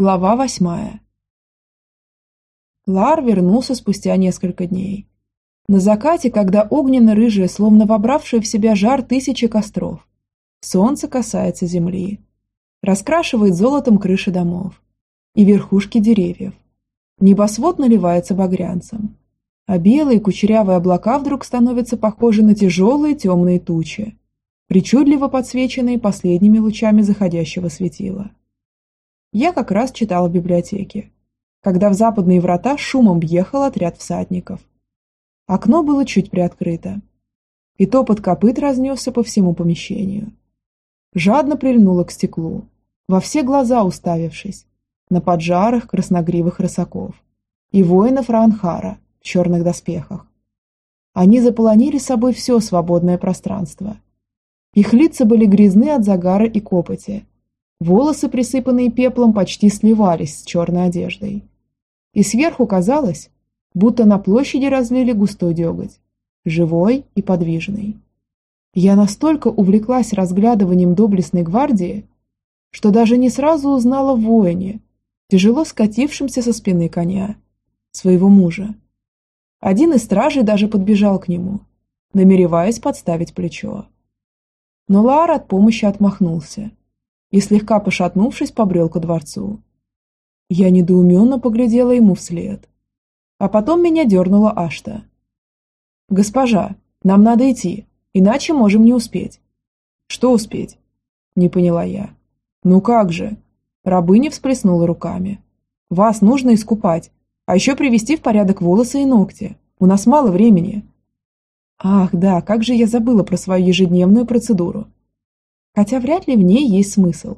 Глава восьмая. Лар вернулся спустя несколько дней. На закате, когда огненно-рыжие, словно вобравшие в себя жар тысячи костров, солнце касается земли, раскрашивает золотом крыши домов и верхушки деревьев. Небосвод наливается багрянцем, а белые кучерявые облака вдруг становятся похожи на тяжелые темные тучи, причудливо подсвеченные последними лучами заходящего светила. Я как раз читала в библиотеке, когда в западные врата шумом въехал отряд всадников. Окно было чуть приоткрыто, и топот копыт разнесся по всему помещению. Жадно прильнула к стеклу, во все глаза уставившись, на поджарых красногривых рысаков и воинов Ранхара в черных доспехах. Они заполонили собой все свободное пространство. Их лица были грязны от загара и копоти, Волосы, присыпанные пеплом, почти сливались с черной одеждой. И сверху казалось, будто на площади разлили густой деготь, живой и подвижный. Я настолько увлеклась разглядыванием доблестной гвардии, что даже не сразу узнала воине, тяжело скатившемся со спины коня, своего мужа. Один из стражей даже подбежал к нему, намереваясь подставить плечо. Но Лаар от помощи отмахнулся и, слегка пошатнувшись, побрел ко дворцу. Я недоуменно поглядела ему вслед. А потом меня дернула Ашта. «Госпожа, нам надо идти, иначе можем не успеть». «Что успеть?» Не поняла я. «Ну как же?» Рабыня всплеснула руками. «Вас нужно искупать, а еще привести в порядок волосы и ногти. У нас мало времени». Ах, да, как же я забыла про свою ежедневную процедуру. Хотя вряд ли в ней есть смысл.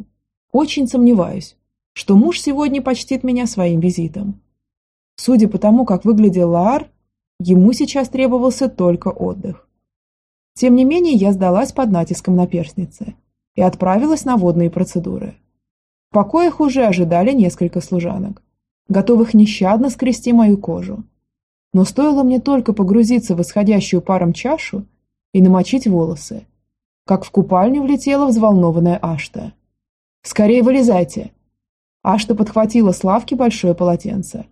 Очень сомневаюсь, что муж сегодня почтит меня своим визитом. Судя по тому, как выглядел Лаар, ему сейчас требовался только отдых. Тем не менее, я сдалась под натиском наперстницы и отправилась на водные процедуры. В покоях уже ожидали несколько служанок, готовых нещадно скрести мою кожу. Но стоило мне только погрузиться в исходящую паром чашу и намочить волосы, как в купальню влетела взволнованная Ашта. «Скорее вылезайте!» Ашта подхватила с лавки большое полотенце.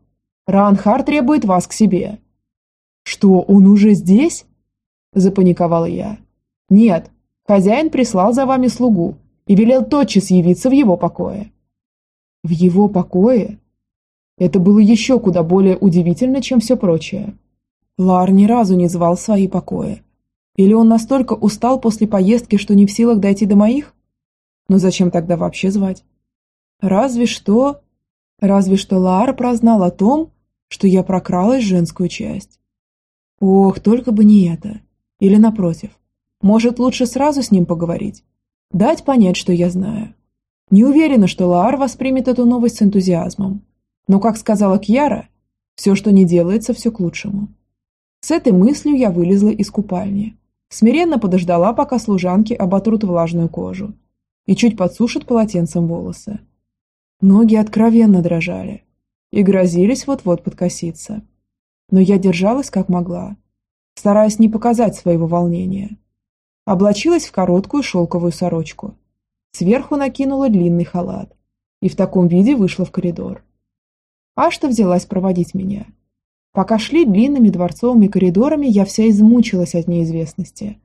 «Ранхар требует вас к себе». «Что, он уже здесь?» – запаниковала я. «Нет, хозяин прислал за вами слугу и велел тотчас явиться в его покое». «В его покое?» Это было еще куда более удивительно, чем все прочее. Лар ни разу не звал свои покои, или он настолько устал после поездки, что не в силах дойти до моих? Но зачем тогда вообще звать? Разве что... Разве что Лаар прознал о том, что я прокралась женскую часть. Ох, только бы не это. Или напротив. Может, лучше сразу с ним поговорить? Дать понять, что я знаю. Не уверена, что Лаар воспримет эту новость с энтузиазмом. Но, как сказала Кьяра, все, что не делается, все к лучшему. С этой мыслью я вылезла из купальни Смиренно подождала, пока служанки оботрут влажную кожу и чуть подсушат полотенцем волосы. Ноги откровенно дрожали и грозились вот-вот подкоситься. Но я держалась как могла, стараясь не показать своего волнения. Облачилась в короткую шелковую сорочку. Сверху накинула длинный халат и в таком виде вышла в коридор. Ашта взялась проводить меня – Пока шли длинными дворцовыми коридорами, я вся измучилась от неизвестности.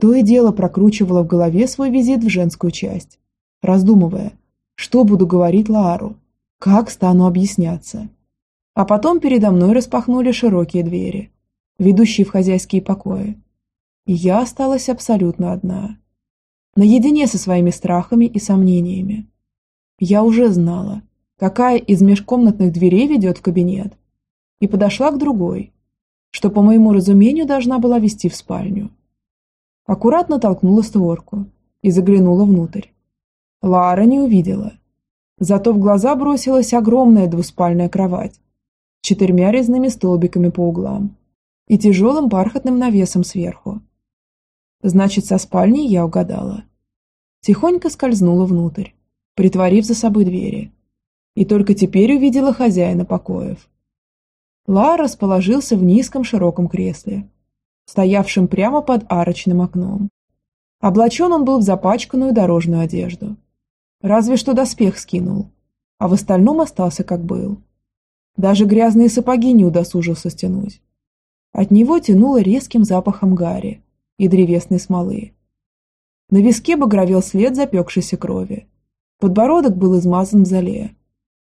То и дело прокручивала в голове свой визит в женскую часть, раздумывая, что буду говорить Лаару, как стану объясняться. А потом передо мной распахнули широкие двери, ведущие в хозяйские покои. И я осталась абсолютно одна. Наедине со своими страхами и сомнениями. Я уже знала, какая из межкомнатных дверей ведет в кабинет, и подошла к другой, что, по моему разумению, должна была вести в спальню. Аккуратно толкнула створку и заглянула внутрь. Лара не увидела. Зато в глаза бросилась огромная двуспальная кровать с четырьмя резными столбиками по углам и тяжелым бархатным навесом сверху. Значит, со спальней я угадала. Тихонько скользнула внутрь, притворив за собой двери. И только теперь увидела хозяина покоев. Лар расположился в низком широком кресле, стоявшем прямо под арочным окном. Облачен он был в запачканную дорожную одежду. Разве что доспех скинул, а в остальном остался как был. Даже грязные сапоги не удосужился стянуть. От него тянуло резким запахом гари и древесной смолы. На виске багровел след запекшейся крови. Подбородок был измазан в зале,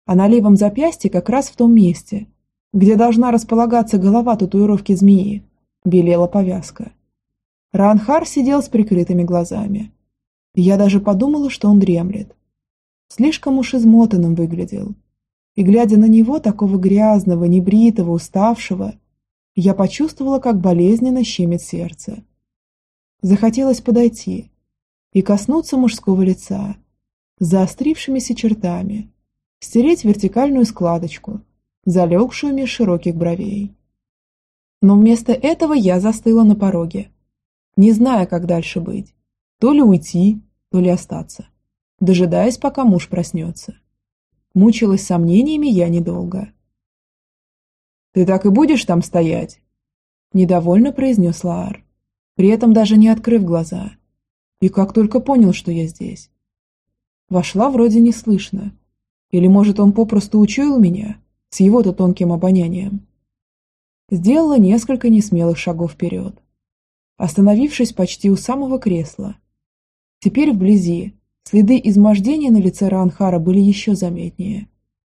а на левом запястье как раз в том месте, где должна располагаться голова татуировки змеи, белела повязка. Ранхар сидел с прикрытыми глазами. Я даже подумала, что он дремлет. Слишком уж измотанным выглядел. И глядя на него, такого грязного, небритого, уставшего, я почувствовала, как болезненно щемит сердце. Захотелось подойти и коснуться мужского лица, заострившимися чертами, стереть вертикальную складочку, залегшую меж широких бровей. Но вместо этого я застыла на пороге, не зная, как дальше быть, то ли уйти, то ли остаться, дожидаясь, пока муж проснется. Мучилась сомнениями я недолго. «Ты так и будешь там стоять?» Недовольно произнес Лаар, при этом даже не открыв глаза. И как только понял, что я здесь. Вошла вроде неслышно. Или, может, он попросту учуял меня, с его-то тонким обонянием. Сделала несколько несмелых шагов вперед, остановившись почти у самого кресла. Теперь вблизи следы измождения на лице Ранхара были еще заметнее,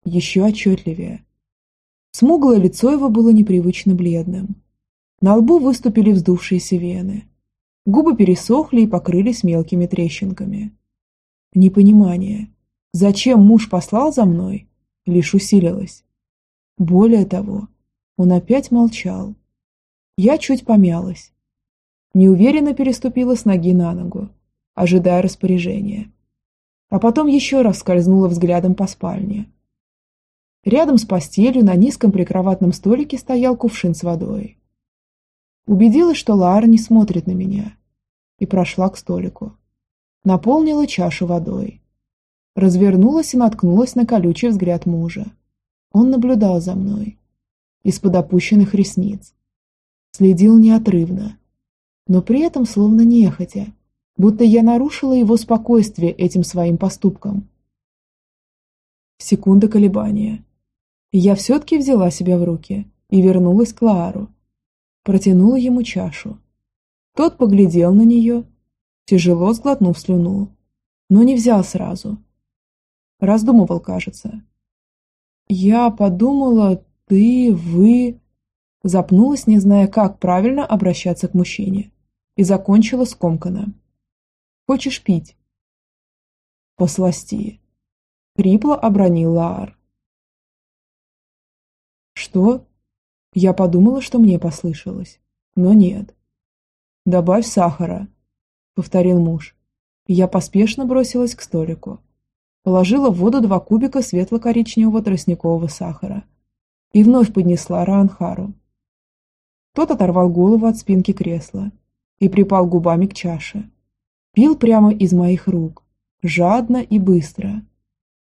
еще отчетливее. Смуглое лицо его было непривычно бледным. На лбу выступили вздувшиеся вены. Губы пересохли и покрылись мелкими трещинками. Непонимание, зачем муж послал за мной, лишь усилилось. Более того, он опять молчал. Я чуть помялась. Неуверенно переступила с ноги на ногу, ожидая распоряжения. А потом еще раз скользнула взглядом по спальне. Рядом с постелью на низком прикроватном столике стоял кувшин с водой. Убедилась, что Лара не смотрит на меня, и прошла к столику. Наполнила чашу водой. Развернулась и наткнулась на колючий взгляд мужа. Он наблюдал за мной. Из-под опущенных ресниц. Следил неотрывно. Но при этом словно нехотя, будто я нарушила его спокойствие этим своим поступком. Секунда колебания. Я все-таки взяла себя в руки и вернулась к Лаару. Протянула ему чашу. Тот поглядел на нее, тяжело сглотнув слюну, но не взял сразу. Раздумывал, кажется. Я подумала, ты, вы... Запнулась, не зная, как правильно обращаться к мужчине, и закончила скомканно. «Хочешь пить?» «Посласти», — хрипло обронил Лаар. «Что?» Я подумала, что мне послышалось, но нет. «Добавь сахара», — повторил муж. Я поспешно бросилась к столику. Положила в воду два кубика светло-коричневого тростникового сахара и вновь поднесла Раанхару. Тот оторвал голову от спинки кресла и припал губами к чаше. Пил прямо из моих рук, жадно и быстро.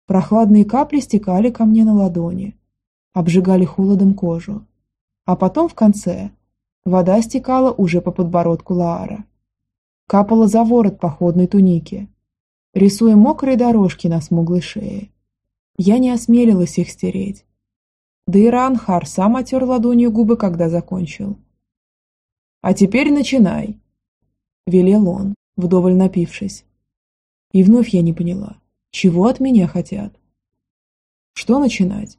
Прохладные капли стекали ко мне на ладони, обжигали холодом кожу. А потом в конце вода стекала уже по подбородку Лаара. Капала за ворот походной туники, рисуя мокрые дорожки на смуглой шее. Я не осмелилась их стереть. Да и Ранхар сам отер ладонью губы, когда закончил. «А теперь начинай!» – велел он, вдоволь напившись. И вновь я не поняла, чего от меня хотят. Что начинать?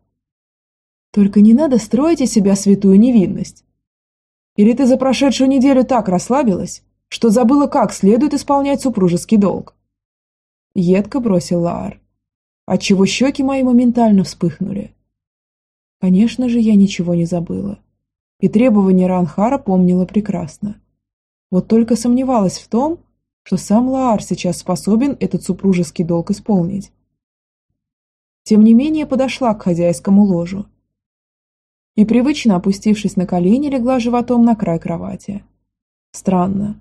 Только не надо строить из себя святую невинность. Или ты за прошедшую неделю так расслабилась, что забыла, как следует исполнять супружеский долг?» Едко бросил Лаар, отчего щеки мои моментально вспыхнули. Конечно же, я ничего не забыла. И требования Ранхара помнила прекрасно. Вот только сомневалась в том, что сам Лаар сейчас способен этот супружеский долг исполнить. Тем не менее подошла к хозяйскому ложу и, привычно опустившись на колени, легла животом на край кровати. Странно,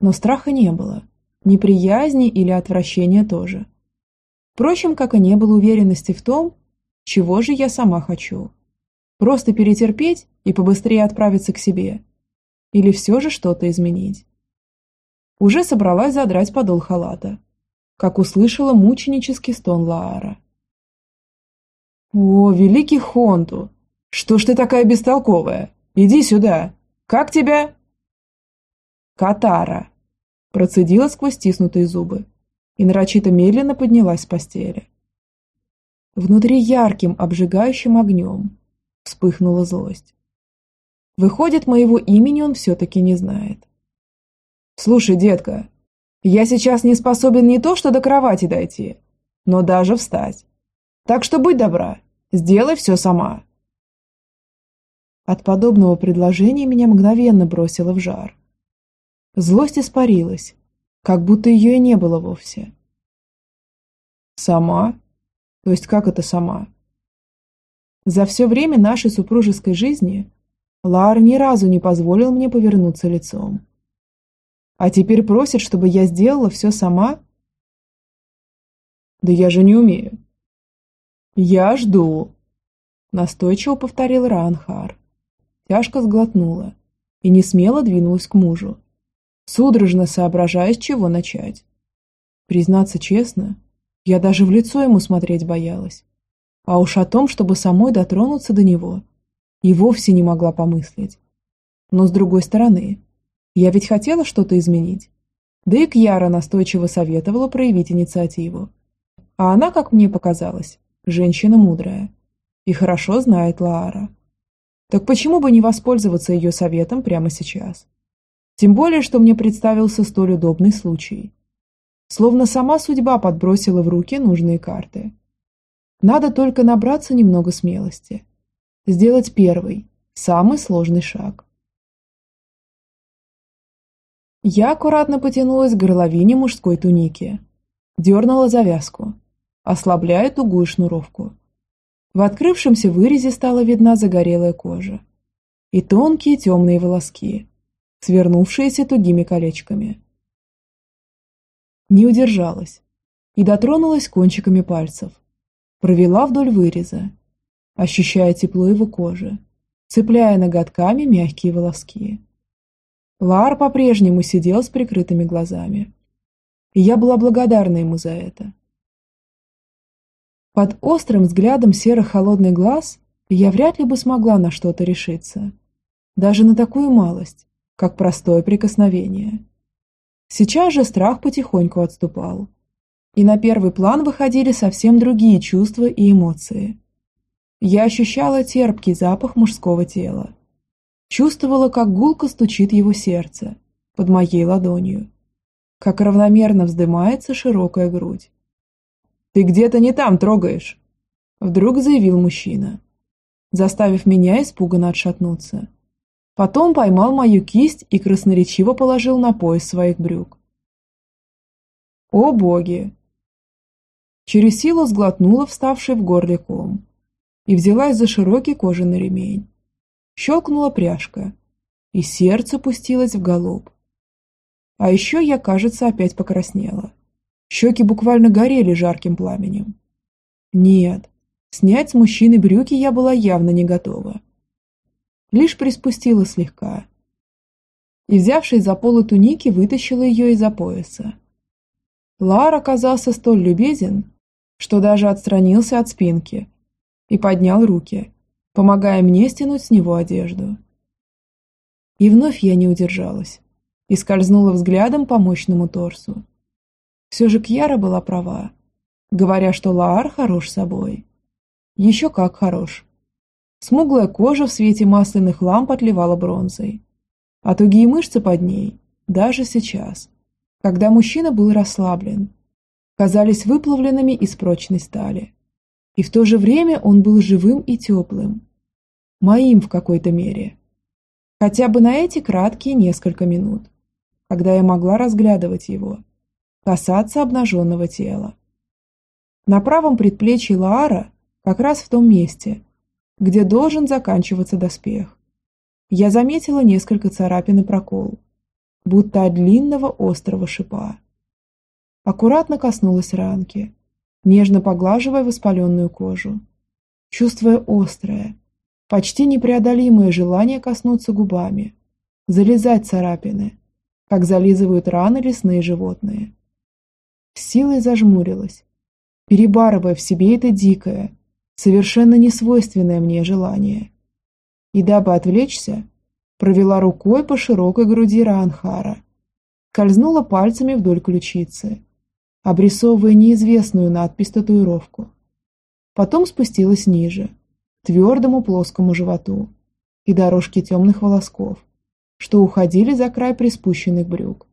но страха не было, неприязни или отвращения тоже. Впрочем, как и не было уверенности в том, чего же я сама хочу. Просто перетерпеть и побыстрее отправиться к себе. Или все же что-то изменить. Уже собралась задрать подол халата, как услышала мученический стон Лаара. О, великий Хонту! Что ж ты такая бестолковая? Иди сюда! Как тебя?» «Катара!» Процедила сквозь стиснутые зубы и нарочито медленно поднялась с постели. Внутри ярким, обжигающим огнем вспыхнула злость. Выходит, моего имени он все-таки не знает. «Слушай, детка, я сейчас не способен не то что до кровати дойти, но даже встать. Так что будь добра, сделай все сама». От подобного предложения меня мгновенно бросило в жар. Злость испарилась, как будто ее и не было вовсе. «Сама? То есть как это сама?» За все время нашей супружеской жизни Лар ни разу не позволил мне повернуться лицом. А теперь просит, чтобы я сделала все сама? Да я же не умею. Я жду, настойчиво повторил Ранхар. Тяжко сглотнула и не смело двинулась к мужу, судорожно соображая, с чего начать. Признаться честно, я даже в лицо ему смотреть боялась. А уж о том, чтобы самой дотронуться до него, и вовсе не могла помыслить. Но с другой стороны, я ведь хотела что-то изменить. Да и Кьяра настойчиво советовала проявить инициативу. А она, как мне показалось, женщина мудрая. И хорошо знает Лаара. Так почему бы не воспользоваться ее советом прямо сейчас? Тем более, что мне представился столь удобный случай. Словно сама судьба подбросила в руки нужные карты. Надо только набраться немного смелости. Сделать первый, самый сложный шаг. Я аккуратно потянулась к горловине мужской туники. Дернула завязку, ослабляя тугую шнуровку. В открывшемся вырезе стала видна загорелая кожа и тонкие темные волоски, свернувшиеся тугими колечками. Не удержалась и дотронулась кончиками пальцев, провела вдоль выреза, ощущая тепло его кожи, цепляя ноготками мягкие волоски. Лар по-прежнему сидел с прикрытыми глазами, и я была благодарна ему за это. Под острым взглядом серо-холодный глаз я вряд ли бы смогла на что-то решиться, даже на такую малость, как простое прикосновение. Сейчас же страх потихоньку отступал, и на первый план выходили совсем другие чувства и эмоции. Я ощущала терпкий запах мужского тела. Чувствовала, как гулко стучит его сердце под моей ладонью, как равномерно вздымается широкая грудь. «Ты где-то не там трогаешь!» Вдруг заявил мужчина, заставив меня испуганно отшатнуться. Потом поймал мою кисть и красноречиво положил на пояс своих брюк. «О боги!» Через силу сглотнула вставший в горле ком и взялась за широкий кожаный ремень. Щелкнула пряжка, и сердце пустилось в галоп. А еще я, кажется, опять покраснела. Щеки буквально горели жарким пламенем. Нет, снять с мужчины брюки я была явно не готова. Лишь приспустила слегка. И, взявшись за полы туники, вытащила ее из-за пояса. Лар оказался столь любезен, что даже отстранился от спинки и поднял руки, помогая мне стянуть с него одежду. И вновь я не удержалась и скользнула взглядом по мощному торсу. Все же Кьяра была права, говоря, что Лаар хорош собой. Еще как хорош. Смуглая кожа в свете масляных ламп отливала бронзой, а тугие мышцы под ней, даже сейчас, когда мужчина был расслаблен казались выплавленными из прочной стали. И в то же время он был живым и теплым. Моим в какой-то мере. Хотя бы на эти краткие несколько минут, когда я могла разглядывать его, касаться обнаженного тела. На правом предплечье Лаара, как раз в том месте, где должен заканчиваться доспех, я заметила несколько царапин и прокол, будто от длинного острого шипа аккуратно коснулась ранки, нежно поглаживая воспаленную кожу, чувствуя острое, почти непреодолимое желание коснуться губами, залезать царапины, как зализывают раны лесные животные. С силой зажмурилась, перебарывая в себе это дикое, совершенно несвойственное мне желание. И дабы отвлечься, провела рукой по широкой груди Раанхара, скользнула пальцами вдоль ключицы, обрисовывая неизвестную надпись-татуировку. Потом спустилась ниже, к твердому плоскому животу и дорожке темных волосков, что уходили за край приспущенных брюк.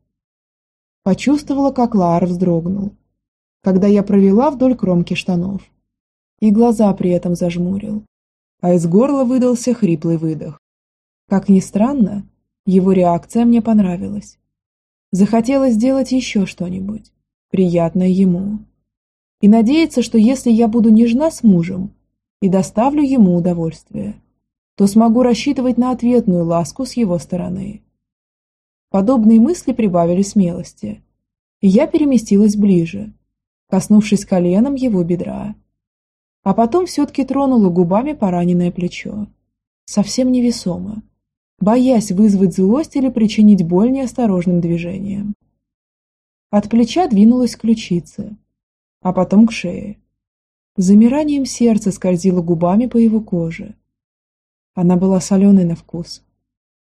Почувствовала, как Лаар вздрогнул, когда я провела вдоль кромки штанов, и глаза при этом зажмурил, а из горла выдался хриплый выдох. Как ни странно, его реакция мне понравилась. Захотелось сделать еще что-нибудь, приятное ему. И надеяться, что если я буду нежна с мужем и доставлю ему удовольствие, то смогу рассчитывать на ответную ласку с его стороны. Подобные мысли прибавили смелости, и я переместилась ближе, коснувшись коленом его бедра. А потом все-таки тронула губами пораненное плечо. Совсем невесомо, боясь вызвать злость или причинить боль неосторожным движением. От плеча двинулась к ключице, а потом к шее. Замиранием сердца скользило губами по его коже, она была соленой на вкус.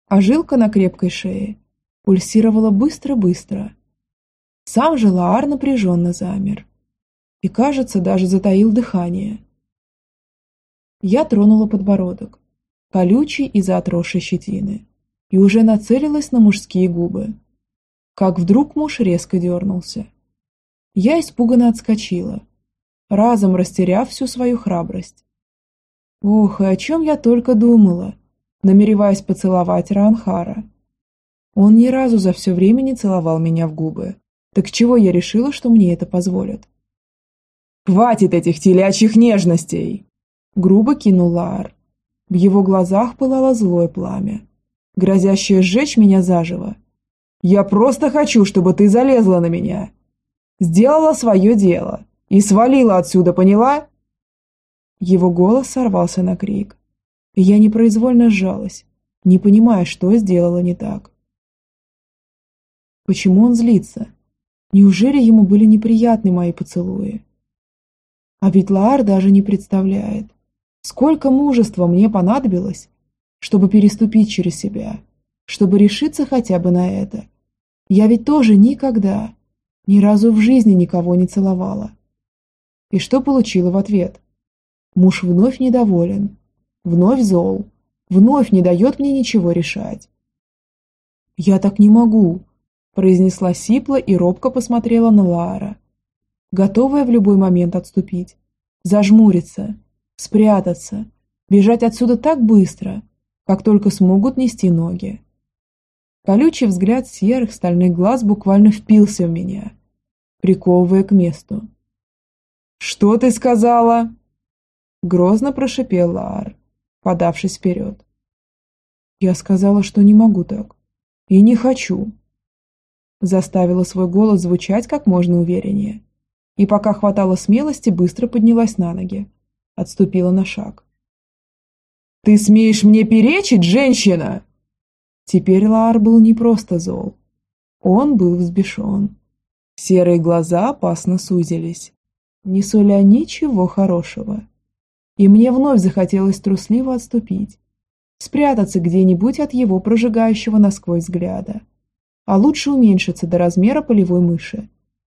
А жилка на крепкой шее пульсировала быстро-быстро. Сам же Лаар напряженно замер. И, кажется, даже затаил дыхание. Я тронула подбородок, колючий из-за отросшей щетины, и уже нацелилась на мужские губы. Как вдруг муж резко дернулся. Я испуганно отскочила, разом растеряв всю свою храбрость. Ох, и о чем я только думала, намереваясь поцеловать Ранхара. Он ни разу за все время не целовал меня в губы. Так чего я решила, что мне это позволят? «Хватит этих телячьих нежностей!» Грубо кинул Лаар. В его глазах пылало злое пламя, грозящее сжечь меня заживо. «Я просто хочу, чтобы ты залезла на меня. Сделала свое дело и свалила отсюда, поняла?» Его голос сорвался на крик. И я непроизвольно сжалась, не понимая, что сделала не так. Почему он злится? Неужели ему были неприятны мои поцелуи? А ведь Лаар даже не представляет, сколько мужества мне понадобилось, чтобы переступить через себя, чтобы решиться хотя бы на это. Я ведь тоже никогда, ни разу в жизни никого не целовала. И что получила в ответ? Муж вновь недоволен, вновь зол, вновь не дает мне ничего решать. «Я так не могу», – произнесла Сипла и робко посмотрела на Лара, готовая в любой момент отступить, зажмуриться, спрятаться, бежать отсюда так быстро, как только смогут нести ноги. Колючий взгляд серых стальных глаз буквально впился в меня, приковывая к месту. «Что ты сказала?» Грозно прошипел Лаар, подавшись вперед. Я сказала, что не могу так. И не хочу. Заставила свой голос звучать как можно увереннее. И пока хватало смелости, быстро поднялась на ноги. Отступила на шаг. «Ты смеешь мне перечить, женщина?» Теперь Лаар был не просто зол. Он был взбешен. Серые глаза опасно сузились, не суля ничего хорошего. И мне вновь захотелось трусливо отступить, спрятаться где-нибудь от его прожигающего насквозь взгляда, а лучше уменьшиться до размера полевой мыши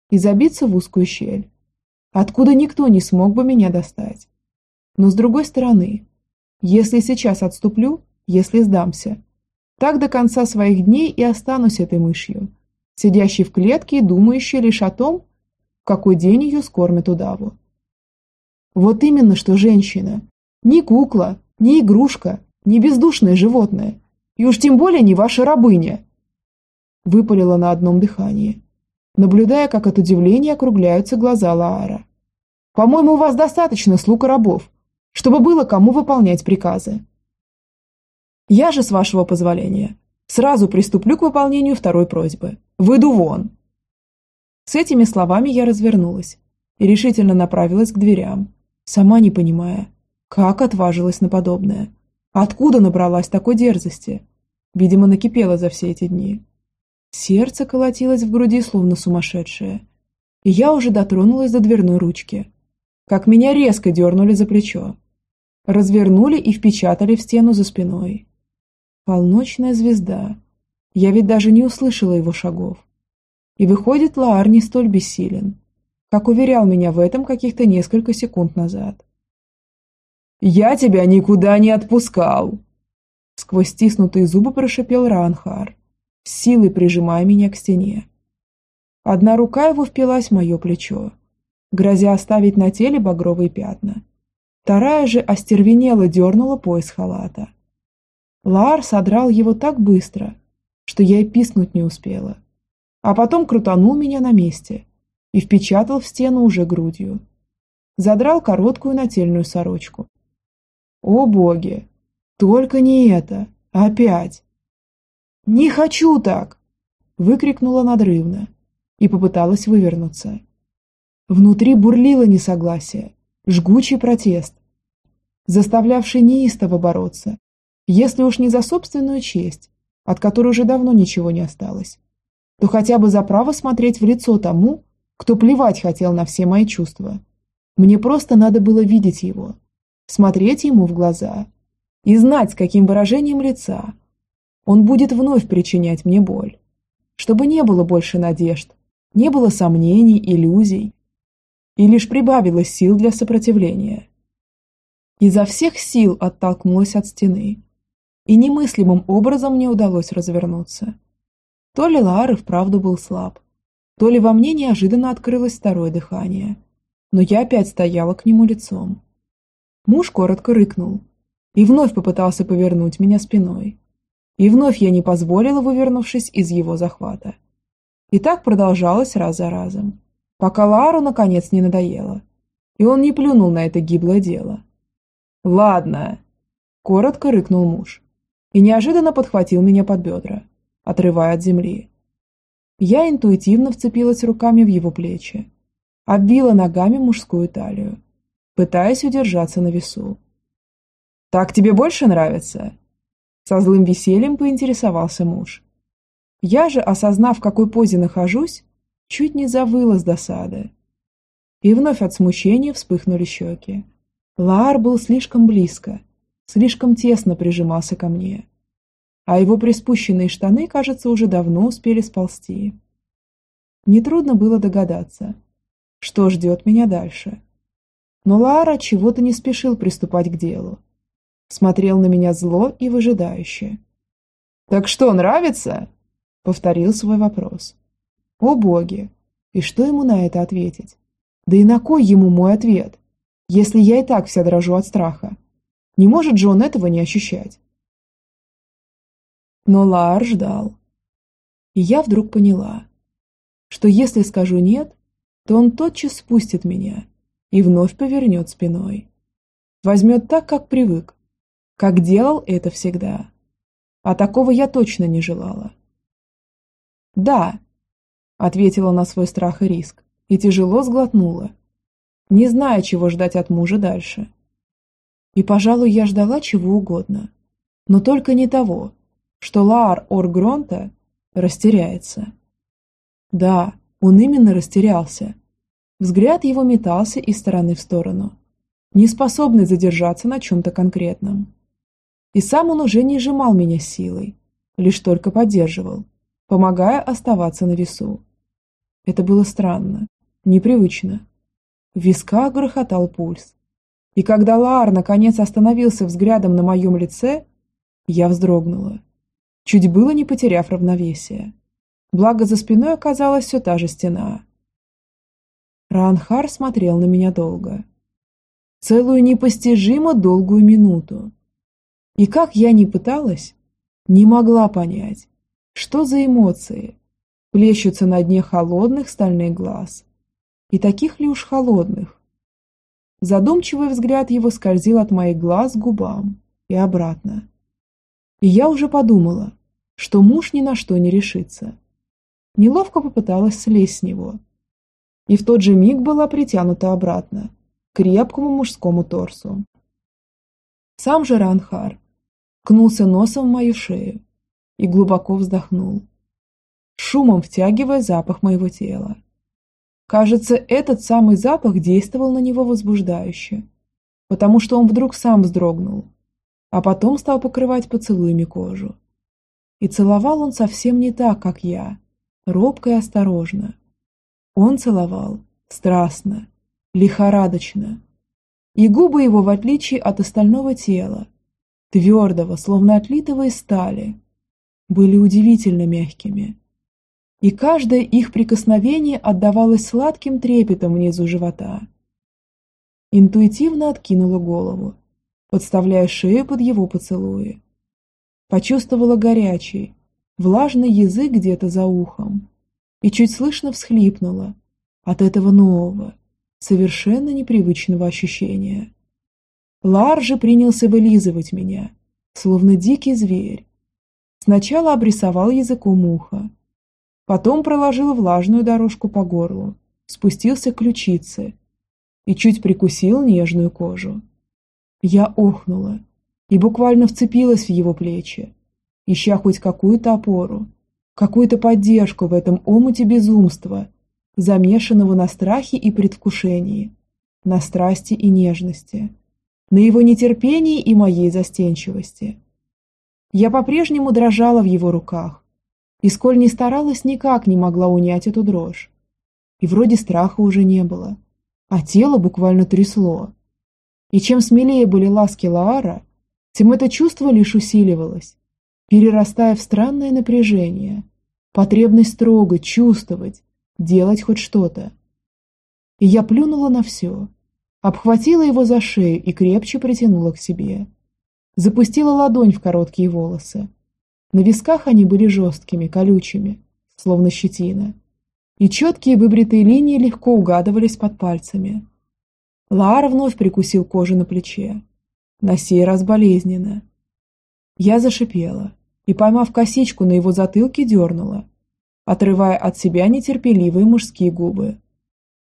и забиться в узкую щель, откуда никто не смог бы меня достать. Но с другой стороны, если сейчас отступлю, если сдамся, так до конца своих дней и останусь этой мышью, сидящей в клетке и думающей лишь о том, в какой день ее скормят удаву. Вот именно что женщина. Ни кукла, ни игрушка, ни бездушное животное. И уж тем более не ваша рабыня. Выпалила на одном дыхании, наблюдая, как от удивления округляются глаза Лаара. По-моему, у вас достаточно слуг и рабов, чтобы было кому выполнять приказы. Я же, с вашего позволения, сразу приступлю к выполнению второй просьбы. Выйду вон. С этими словами я развернулась и решительно направилась к дверям, сама не понимая, как отважилась на подобное. Откуда набралась такой дерзости? Видимо, накипела за все эти дни. Сердце колотилось в груди, словно сумасшедшее. И я уже дотронулась до дверной ручки. Как меня резко дернули за плечо. Развернули и впечатали в стену за спиной. Полночная звезда. Я ведь даже не услышала его шагов. И выходит, Лаар не столь бессилен, как уверял меня в этом каких-то несколько секунд назад. «Я тебя никуда не отпускал!» Сквозь стиснутые зубы прошипел Ранхар, силой прижимая меня к стене. Одна рука его впилась в мое плечо, грозя оставить на теле багровые пятна. Вторая же остервенела дернула пояс халата. Лар содрал его так быстро, что я и писнуть не успела. А потом крутанул меня на месте и впечатал в стену уже грудью. Задрал короткую нательную сорочку. О боги! Только не это! Опять! «Не хочу так!» – выкрикнула надрывно и попыталась вывернуться. Внутри бурлило несогласие, жгучий протест, заставлявший неистово бороться, если уж не за собственную честь, от которой уже давно ничего не осталось, то хотя бы за право смотреть в лицо тому, кто плевать хотел на все мои чувства. Мне просто надо было видеть его, смотреть ему в глаза и знать, с каким выражением лица он будет вновь причинять мне боль. Чтобы не было больше надежд, не было сомнений, иллюзий, и лишь прибавилось сил для сопротивления. Изо всех сил оттолкнулась от стены, и немыслимым образом мне удалось развернуться. То ли Лаар вправду был слаб, то ли во мне неожиданно открылось второе дыхание, но я опять стояла к нему лицом. Муж коротко рыкнул и вновь попытался повернуть меня спиной. И вновь я не позволила, вывернувшись из его захвата. И так продолжалось раз за разом, пока Лару наконец не надоело, и он не плюнул на это гиблое дело. «Ладно», – коротко рыкнул муж, и неожиданно подхватил меня под бедра, отрывая от земли. Я интуитивно вцепилась руками в его плечи, обвила ногами мужскую талию, пытаясь удержаться на весу. «Так тебе больше нравится?» Со злым весельем поинтересовался муж. Я же, осознав, в какой позе нахожусь, чуть не завыла с досады. И вновь от смущения вспыхнули щеки. Лаар был слишком близко, слишком тесно прижимался ко мне. А его приспущенные штаны, кажется, уже давно успели сползти. Нетрудно было догадаться, что ждет меня дальше. Но Лара чего-то не спешил приступать к делу. Смотрел на меня зло и выжидающе. «Так что, нравится?» Повторил свой вопрос. О боги! И что ему на это ответить? Да и на кой ему мой ответ, если я и так вся дрожу от страха? Не может же он этого не ощущать? Но Лаар ждал. И я вдруг поняла, что если скажу «нет», то он тотчас спустит меня и вновь повернет спиной. Возьмет так, как привык, как делал это всегда. А такого я точно не желала. «Да», – ответила на свой страх и риск, и тяжело сглотнула, не зная, чего ждать от мужа дальше. И, пожалуй, я ждала чего угодно, но только не того, что Лаар Оргронта растеряется. Да, он именно растерялся. Взгляд его метался из стороны в сторону, не способный задержаться на чем-то конкретном. И сам он уже не сжимал меня силой, лишь только поддерживал, помогая оставаться на весу. Это было странно, непривычно. В висках грохотал пульс. И когда Лаар наконец остановился взглядом на моем лице, я вздрогнула, чуть было не потеряв равновесие. Благо за спиной оказалась все та же стена. Ранхар смотрел на меня долго. Целую непостижимо долгую минуту. И как я ни пыталась, не могла понять, что за эмоции плещутся на дне холодных стальных глаз? И таких ли уж холодных? Задумчивый взгляд его скользил от моих глаз к губам и обратно. И я уже подумала, что муж ни на что не решится. Неловко попыталась слезть с него. И в тот же миг была притянута обратно, к крепкому мужскому торсу. Сам же Ранхар кнулся носом в мою шею и глубоко вздохнул, шумом втягивая запах моего тела. Кажется, этот самый запах действовал на него возбуждающе, потому что он вдруг сам вздрогнул, а потом стал покрывать поцелуями кожу. И целовал он совсем не так, как я, робко и осторожно. Он целовал страстно, лихорадочно, и губы его, в отличие от остального тела, твердого, словно отлитого из стали, были удивительно мягкими. И каждое их прикосновение отдавалось сладким трепетом внизу живота. Интуитивно откинула голову, подставляя шею под его поцелуи. Почувствовала горячий, влажный язык где-то за ухом и чуть слышно всхлипнула от этого нового, совершенно непривычного ощущения. Лар же принялся вылизывать меня, словно дикий зверь. Сначала обрисовал языком ухо, потом проложил влажную дорожку по горлу, спустился к ключице и чуть прикусил нежную кожу. Я охнула и буквально вцепилась в его плечи, ища хоть какую-то опору, какую-то поддержку в этом омуте безумства, замешанного на страхе и предвкушении, на страсти и нежности на его нетерпении и моей застенчивости. Я по-прежнему дрожала в его руках, и сколь не старалась, никак не могла унять эту дрожь. И вроде страха уже не было, а тело буквально трясло. И чем смелее были ласки Лаара, тем это чувство лишь усиливалось, перерастая в странное напряжение, потребность строго чувствовать, делать хоть что-то. И я плюнула на все, обхватила его за шею и крепче притянула к себе. Запустила ладонь в короткие волосы. На висках они были жесткими, колючими, словно щетина. И четкие выбритые линии легко угадывались под пальцами. Лаар вновь прикусил кожу на плече. На сей раз болезненно. Я зашипела и, поймав косичку на его затылке, дернула, отрывая от себя нетерпеливые мужские губы.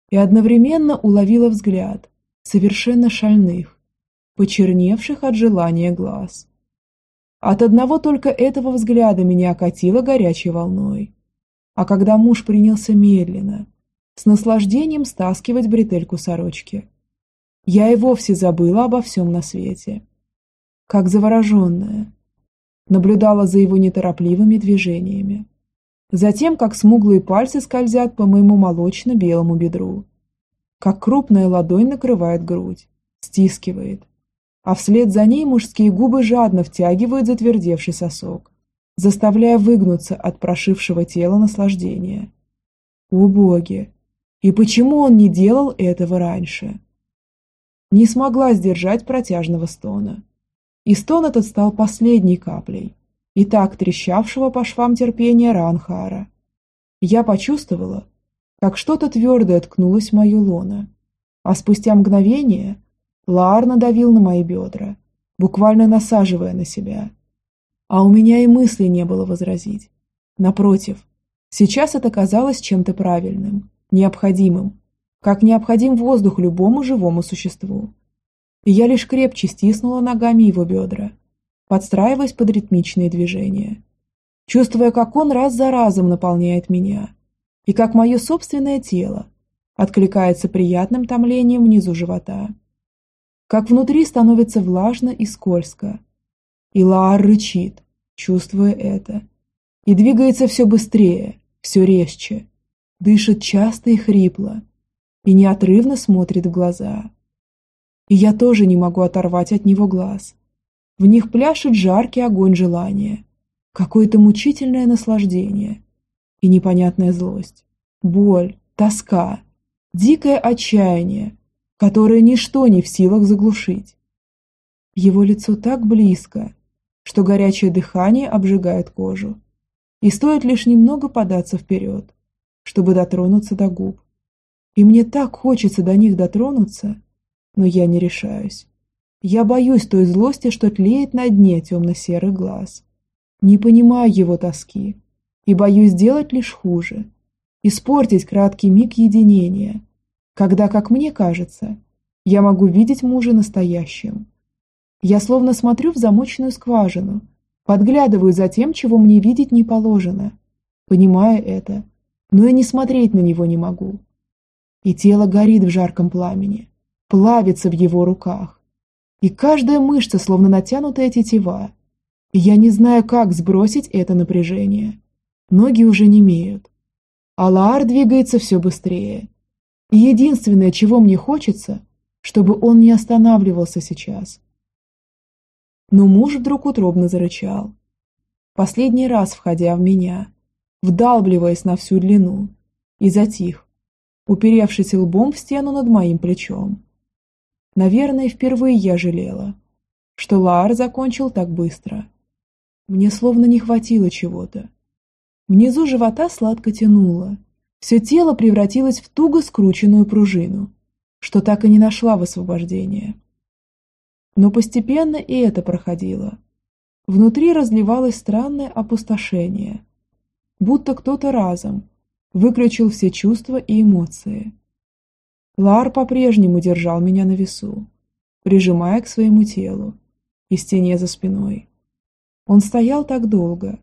И одновременно уловила взгляд, совершенно шальных, почерневших от желания глаз. От одного только этого взгляда меня окатило горячей волной. А когда муж принялся медленно, с наслаждением стаскивать бретельку сорочки, я и вовсе забыла обо всем на свете. Как завороженная, наблюдала за его неторопливыми движениями. Затем, как смуглые пальцы скользят по моему молочно-белому бедру, как крупная ладонь накрывает грудь, стискивает, а вслед за ней мужские губы жадно втягивают затвердевший сосок, заставляя выгнуться от прошившего тела наслаждения. О боги! И почему он не делал этого раньше? Не смогла сдержать протяжного стона. И стон этот стал последней каплей, и так трещавшего по швам терпения Ранхара. Я почувствовала, как что-то твердое ткнулось в мою лоно. А спустя мгновение Лаар надавил на мои бедра, буквально насаживая на себя. А у меня и мысли не было возразить. Напротив, сейчас это казалось чем-то правильным, необходимым, как необходим воздух любому живому существу. И я лишь крепче стиснула ногами его бедра, подстраиваясь под ритмичные движения, чувствуя, как он раз за разом наполняет меня – и как мое собственное тело откликается приятным томлением внизу живота. Как внутри становится влажно и скользко. И Лаар рычит, чувствуя это. И двигается все быстрее, все резче. Дышит часто и хрипло. И неотрывно смотрит в глаза. И я тоже не могу оторвать от него глаз. В них пляшет жаркий огонь желания. Какое-то мучительное наслаждение и непонятная злость, боль, тоска, дикое отчаяние, которое ничто не в силах заглушить. Его лицо так близко, что горячее дыхание обжигает кожу, и стоит лишь немного податься вперед, чтобы дотронуться до губ. И мне так хочется до них дотронуться, но я не решаюсь. Я боюсь той злости, что тлеет на дне темно-серых глаз. Не понимаю его тоски, и боюсь сделать лишь хуже, испортить краткий миг единения, когда, как мне кажется, я могу видеть мужа настоящим. Я словно смотрю в замочную скважину, подглядываю за тем, чего мне видеть не положено, понимая это, но и не смотреть на него не могу. и тело горит в жарком пламени, плавится в его руках. И каждая мышца словно натянутая тетива. И я не знаю, как сбросить это напряжение. Ноги уже не имеют. Алаар двигается все быстрее. Единственное, чего мне хочется, чтобы он не останавливался сейчас. Но муж вдруг утробно зарычал. Последний раз входя в меня, вдалбливаясь на всю длину, и затих, уперевшись лбом в стену над моим плечом. Наверное, впервые я жалела, что Лаар закончил так быстро. Мне словно не хватило чего-то. Внизу живота сладко тянуло, все тело превратилось в туго скрученную пружину, что так и не нашла высвобождения. Но постепенно и это проходило. Внутри разливалось странное опустошение, будто кто-то разом выключил все чувства и эмоции. Лар по-прежнему держал меня на весу, прижимая к своему телу и стене за спиной. Он стоял так долго,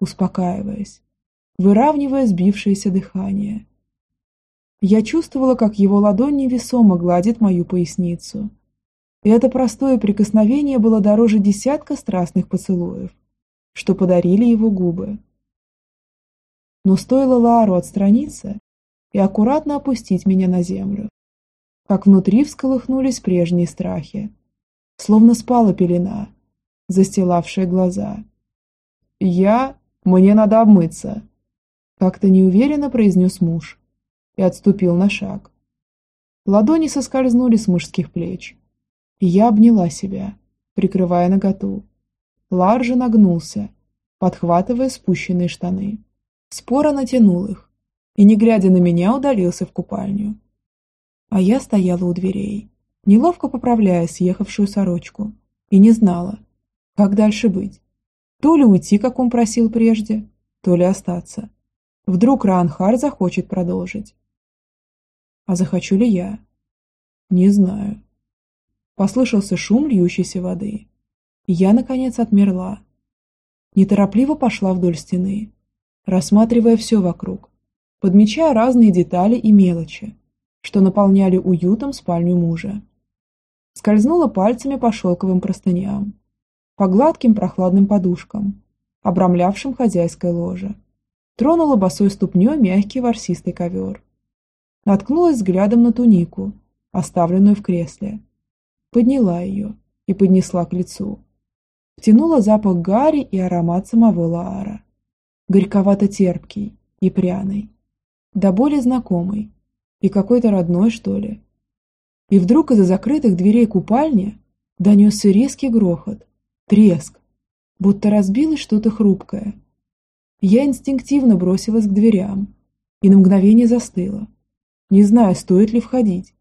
успокаиваясь, выравнивая сбившееся дыхание. Я чувствовала, как его ладонь невесомо гладит мою поясницу. И это простое прикосновение было дороже десятка страстных поцелуев, что подарили его губы. Но стоило Лару отстраниться и аккуратно опустить меня на землю, как внутри всколыхнулись прежние страхи, словно спала пелена, застилавшая глаза. «Я... мне надо обмыться», как-то неуверенно произнес муж и отступил на шаг. Ладони соскользнули с мужских плеч, и я обняла себя, прикрывая наготу. Лар же нагнулся, подхватывая спущенные штаны. Спора натянул их и, не глядя на меня, удалился в купальню. А я стояла у дверей, неловко поправляя съехавшую сорочку, и не знала, как дальше быть. То ли уйти, как он просил прежде, то ли остаться. Вдруг Ранхар захочет продолжить. А захочу ли я? Не знаю. Послышался шум льющейся воды. Я, наконец, отмерла. Неторопливо пошла вдоль стены, рассматривая все вокруг, подмечая разные детали и мелочи, что наполняли уютом спальню мужа. Скользнула пальцами по шелковым простыням, по гладким прохладным подушкам, обрамлявшим хозяйское ложе Тронула босой ступней мягкий ворсистый ковер. Наткнулась взглядом на тунику, оставленную в кресле. Подняла ее и поднесла к лицу. Втянула запах гари и аромат самого Лаара. Горьковато-терпкий и пряный. Да более знакомый. И какой-то родной, что ли. И вдруг из-за закрытых дверей купальни донесся резкий грохот, треск, будто разбилось что-то хрупкое – я инстинктивно бросилась к дверям и на мгновение застыла, не зная, стоит ли входить.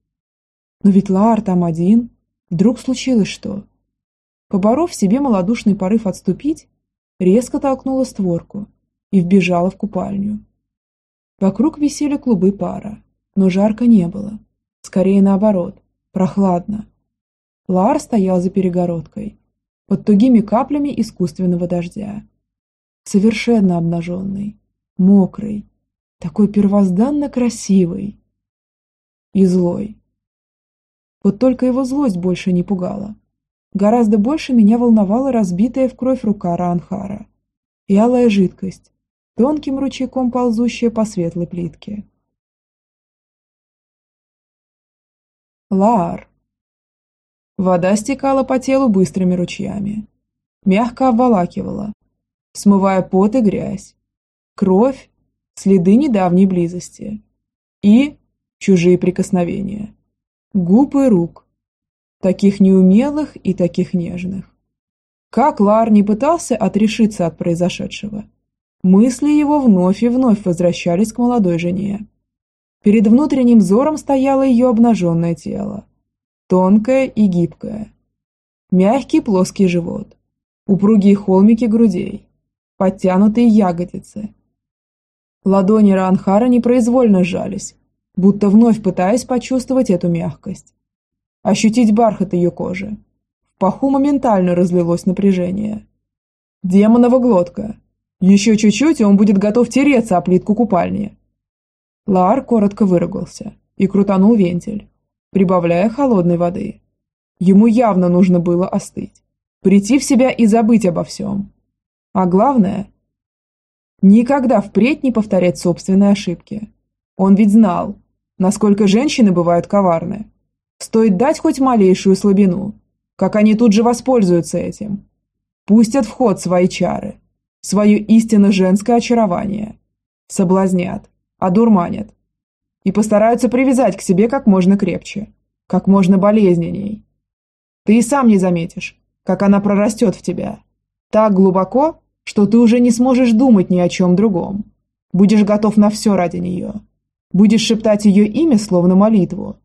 Но ведь Лаар там один, вдруг случилось что? Поборов в себе малодушный порыв отступить, резко толкнула створку и вбежала в купальню. Вокруг висели клубы пара, но жарко не было. Скорее наоборот, прохладно. Лар стоял за перегородкой, под тугими каплями искусственного дождя совершенно обнаженный, мокрый, такой первозданно красивый и злой. Вот только его злость больше не пугала. Гораздо больше меня волновала разбитая в кровь рука Раанхара и алая жидкость, тонким ручейком ползущая по светлой плитке. Лаар. Вода стекала по телу быстрыми ручьями, мягко обволакивала, смывая пот и грязь, кровь, следы недавней близости и чужие прикосновения, губ и рук, таких неумелых и таких нежных. Как Лар не пытался отрешиться от произошедшего, мысли его вновь и вновь возвращались к молодой жене. Перед внутренним взором стояло ее обнаженное тело, тонкое и гибкое, мягкий плоский живот, упругие холмики грудей, подтянутые ягодицы. Ладони Ранхара непроизвольно сжались, будто вновь пытаясь почувствовать эту мягкость. Ощутить бархат ее кожи. В паху моментально разлилось напряжение. Демонова глотка. Еще чуть-чуть, и он будет готов тереться о плитку купальни. Лаар коротко выругался и крутанул вентиль, прибавляя холодной воды. Ему явно нужно было остыть, прийти в себя и забыть обо всем. А главное, никогда впредь не повторять собственные ошибки. Он ведь знал, насколько женщины бывают коварны. Стоит дать хоть малейшую слабину, как они тут же воспользуются этим. Пустят в ход свои чары, свое истинно женское очарование. Соблазнят, одурманят. И постараются привязать к себе как можно крепче, как можно болезненней. Ты и сам не заметишь, как она прорастет в тебя. Так глубоко, что ты уже не сможешь думать ни о чем другом. Будешь готов на все ради нее. Будешь шептать ее имя, словно молитву.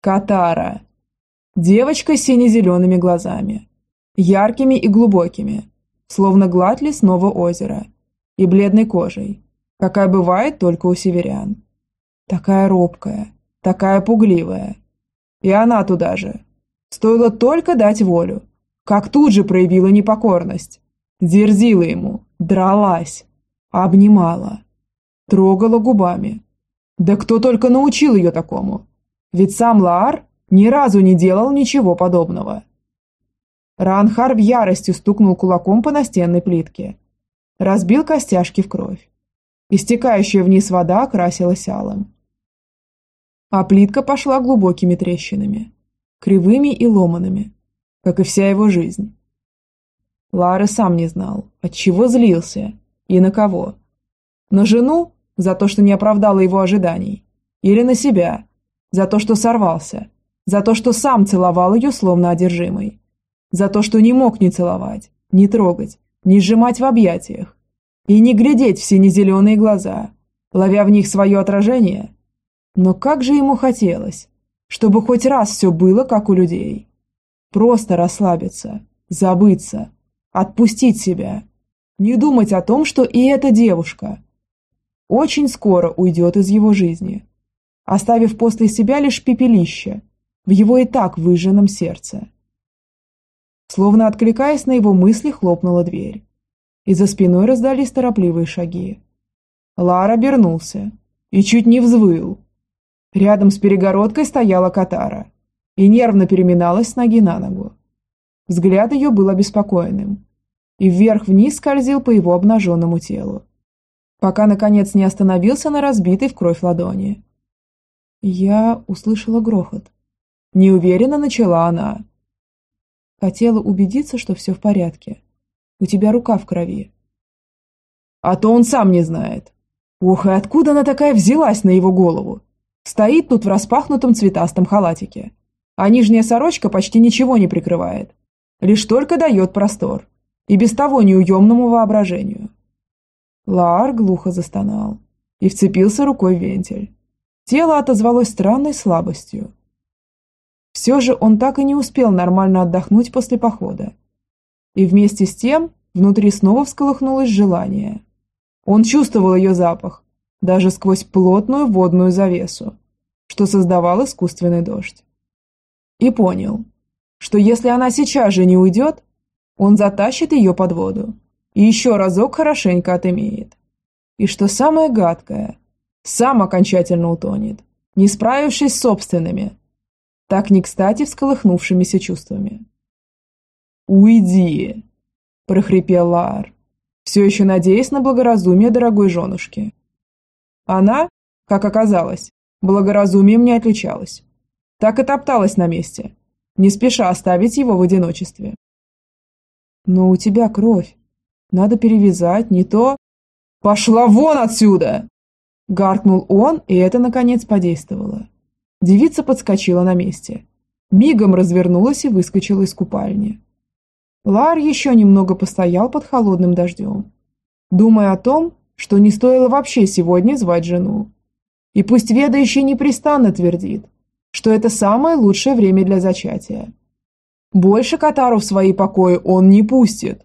Катара. Девочка с сине-зелеными глазами. Яркими и глубокими, словно гладь лесного озера. И бледной кожей, какая бывает только у северян. Такая робкая, такая пугливая. И она туда же. Стоило только дать волю, как тут же проявила непокорность. Дерзила ему, дралась, обнимала, трогала губами. Да кто только научил ее такому? Ведь сам Лаар ни разу не делал ничего подобного. Ранхар в ярости стукнул кулаком по настенной плитке. Разбил костяшки в кровь. Истекающая вниз вода окрасилась алым. А плитка пошла глубокими трещинами, кривыми и ломанными, как и вся его жизнь. Лара сам не знал, от чего злился и на кого. На жену за то, что не оправдала его ожиданий, или на себя за то, что сорвался, за то, что сам целовал ее словно одержимый, за то, что не мог не целовать, не трогать, не сжимать в объятиях и не глядеть в сине-зеленые глаза, ловя в них свое отражение. Но как же ему хотелось, чтобы хоть раз все было как у людей. Просто расслабиться, забыться, отпустить себя, не думать о том, что и эта девушка очень скоро уйдет из его жизни, оставив после себя лишь пепелище в его и так выжженном сердце. Словно откликаясь на его мысли, хлопнула дверь, и за спиной раздались торопливые шаги. Лара обернулся и чуть не взвыл. Рядом с перегородкой стояла Катара и нервно переминалась с ноги на ногу. Взгляд ее был обеспокоенным и вверх-вниз скользил по его обнаженному телу, пока, наконец, не остановился на разбитой в кровь ладони. Я услышала грохот. Неуверенно начала она. Хотела убедиться, что все в порядке. У тебя рука в крови. А то он сам не знает. Ох, и откуда она такая взялась на его голову? Стоит тут в распахнутом цветастом халатике. А нижняя сорочка почти ничего не прикрывает. Лишь только дает простор. И без того неуемному воображению. Лаар глухо застонал и вцепился рукой в вентиль. Тело отозвалось странной слабостью. Все же он так и не успел нормально отдохнуть после похода. И вместе с тем внутри снова всколыхнулось желание. Он чувствовал ее запах, даже сквозь плотную водную завесу, что создавал искусственный дождь. И понял, что если она сейчас же не уйдет, он затащит ее под воду и еще разок хорошенько отымеет. И что самое гадкое, сам окончательно утонет, не справившись с собственными, так не кстати всколыхнувшимися чувствами. «Уйди!» – прохрипел Лаар, все еще надеясь на благоразумие дорогой женушки. Она, как оказалось, благоразумием не отличалась. Так и топталась на месте, не спеша оставить его в одиночестве. «Но у тебя кровь. Надо перевязать, не то...» «Пошла вон отсюда!» Гаркнул он, и это, наконец, подействовало. Девица подскочила на месте. Мигом развернулась и выскочила из купальни. Лар еще немного постоял под холодным дождем, думая о том, что не стоило вообще сегодня звать жену. И пусть ведающий непрестанно твердит, что это самое лучшее время для зачатия. Больше Катару в свои покои он не пустит.